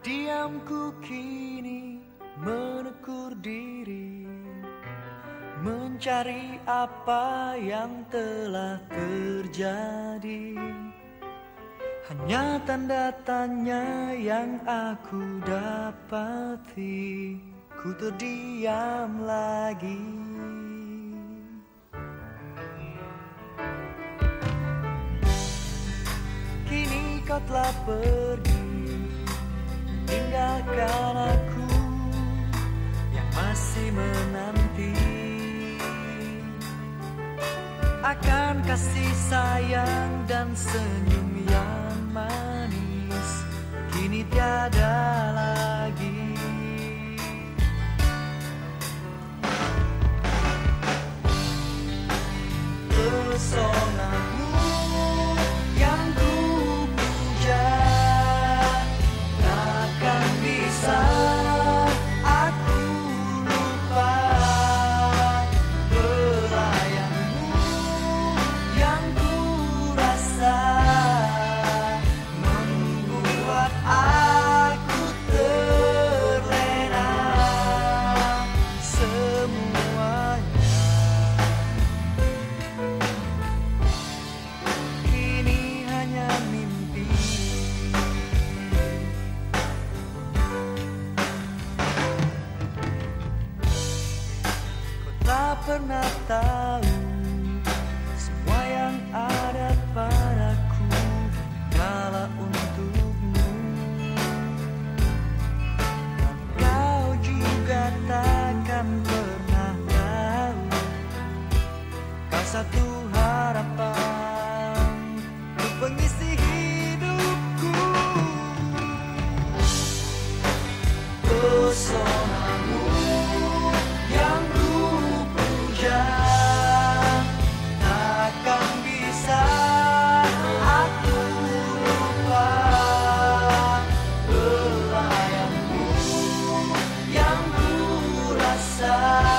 Diamku kini menekur diri Mencari apa yang telah terjadi. Hanya tanda tanya yang aku dapati Ku terdiam lagi. Kini kau telah pergi Tinggalkan aku Yang masih menanti. Akan kasih sayang dan senyum yang manis Kini tiada lagi pernah tahu Semua yang ada padaku Kala untukmu. Dan kau juga takkan pernah tahu Kau satu side.